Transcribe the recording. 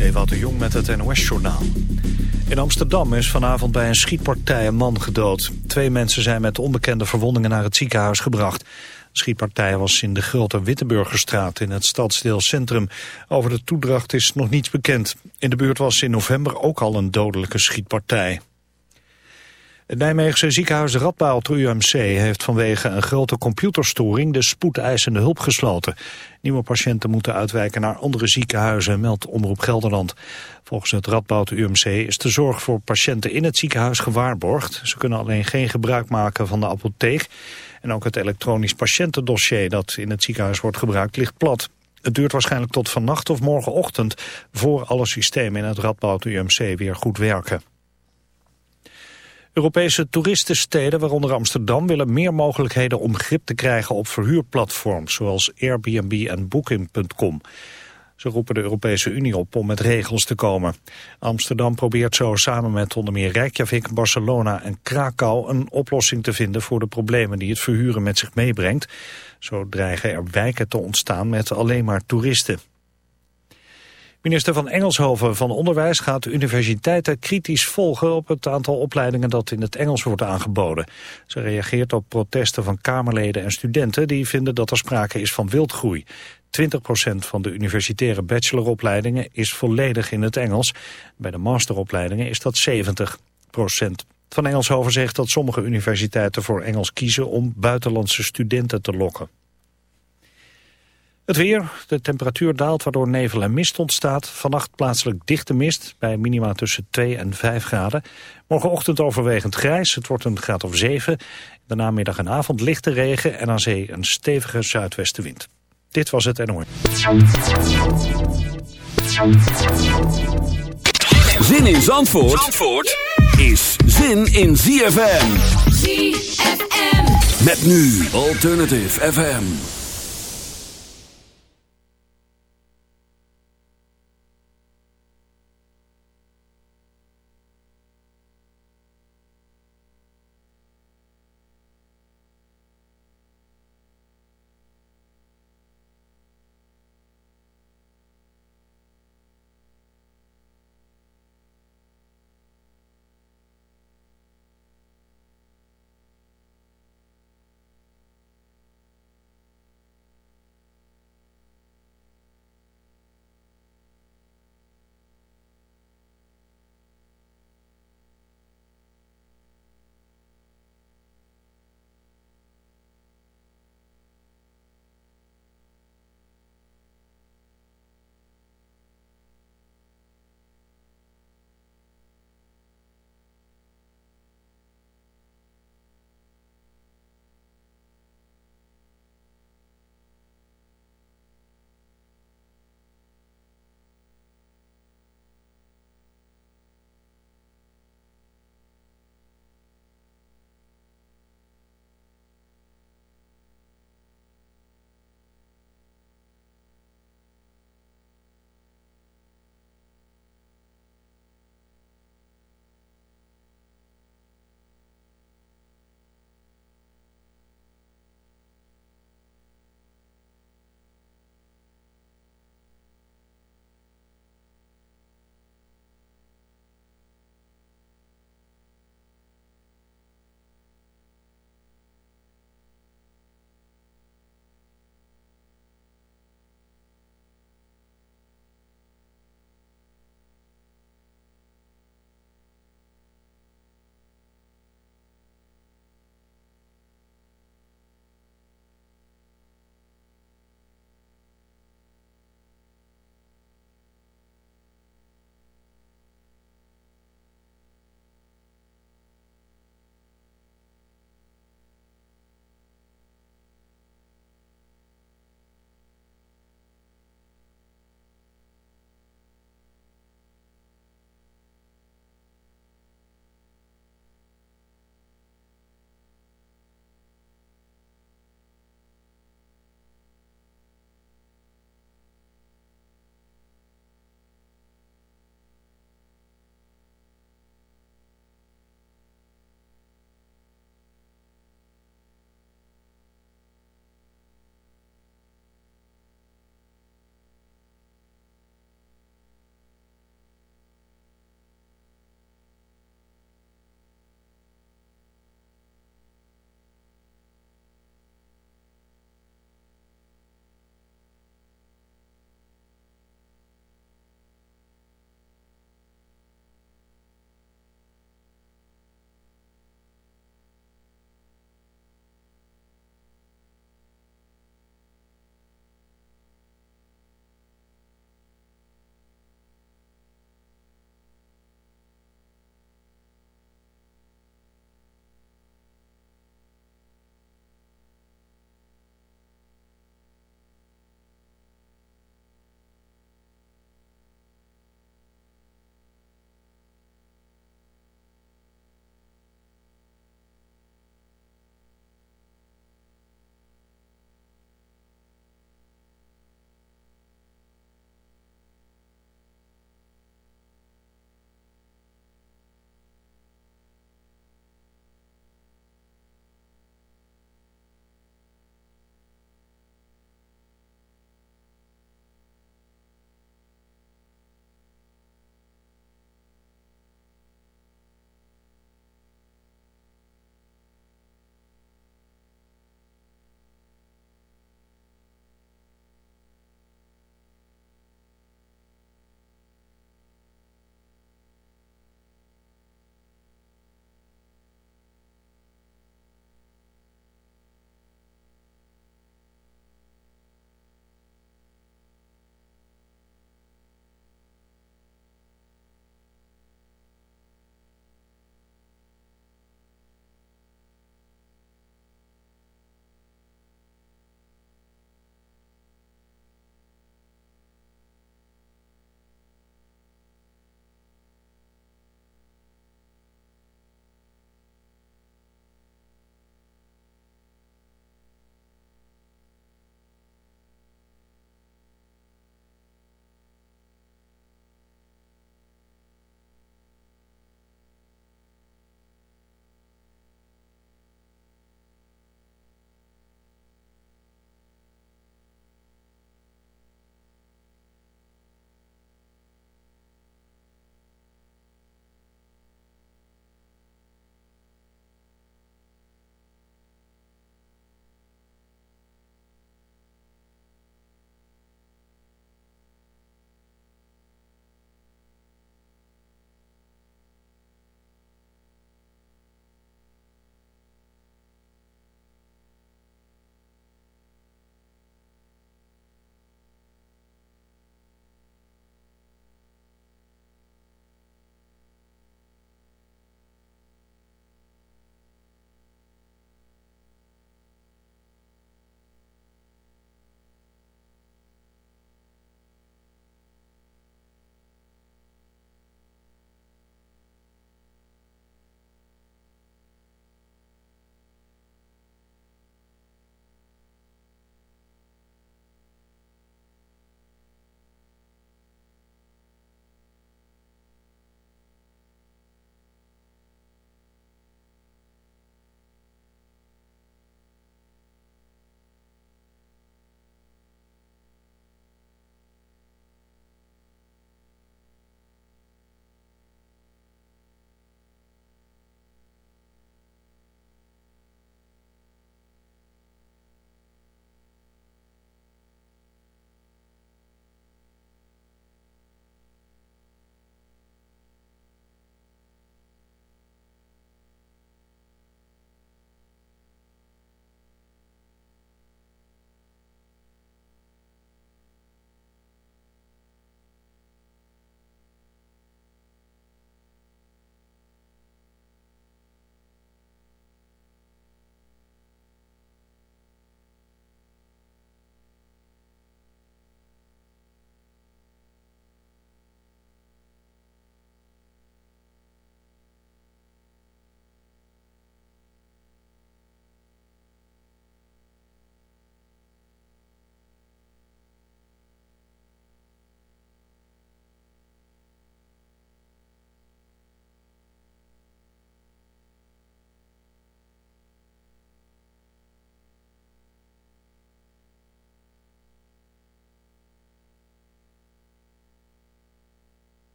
is Ewout de Jong met het NOS-journaal. In Amsterdam is vanavond bij een schietpartij een man gedood. Twee mensen zijn met onbekende verwondingen naar het ziekenhuis gebracht. De schietpartij was in de Grote Witteburgerstraat in het stadsdeel Centrum. Over de toedracht is nog niets bekend. In de buurt was in november ook al een dodelijke schietpartij. Het Nijmeegse ziekenhuis Radboud UMC heeft vanwege een grote computerstoring de spoedeisende hulp gesloten. Nieuwe patiënten moeten uitwijken naar andere ziekenhuizen, meldt Omroep Gelderland. Volgens het Radboud UMC is de zorg voor patiënten in het ziekenhuis gewaarborgd. Ze kunnen alleen geen gebruik maken van de apotheek. En ook het elektronisch patiëntendossier dat in het ziekenhuis wordt gebruikt ligt plat. Het duurt waarschijnlijk tot vannacht of morgenochtend voor alle systemen in het Radboud UMC weer goed werken. Europese toeristensteden, waaronder Amsterdam, willen meer mogelijkheden om grip te krijgen op verhuurplatforms zoals Airbnb en Booking.com. Ze roepen de Europese Unie op om met regels te komen. Amsterdam probeert zo samen met onder meer Reykjavik, Barcelona en Krakau een oplossing te vinden voor de problemen die het verhuren met zich meebrengt. Zo dreigen er wijken te ontstaan met alleen maar toeristen. Minister van Engelshoven van Onderwijs gaat universiteiten kritisch volgen op het aantal opleidingen dat in het Engels wordt aangeboden. Ze reageert op protesten van Kamerleden en studenten die vinden dat er sprake is van wildgroei. 20% van de universitaire bacheloropleidingen is volledig in het Engels. Bij de masteropleidingen is dat 70%. Van Engelshoven zegt dat sommige universiteiten voor Engels kiezen om buitenlandse studenten te lokken. Het weer, de temperatuur daalt waardoor nevel en mist ontstaat. Vannacht plaatselijk dichte mist bij minima tussen 2 en 5 graden. Morgenochtend overwegend grijs, het wordt een graad of 7. De namiddag en avond lichte regen en aan zee een stevige zuidwestenwind. Dit was het NOR. Zin in Zandvoort, Zandvoort is zin in ZFM. ZFM. Met nu Alternative FM.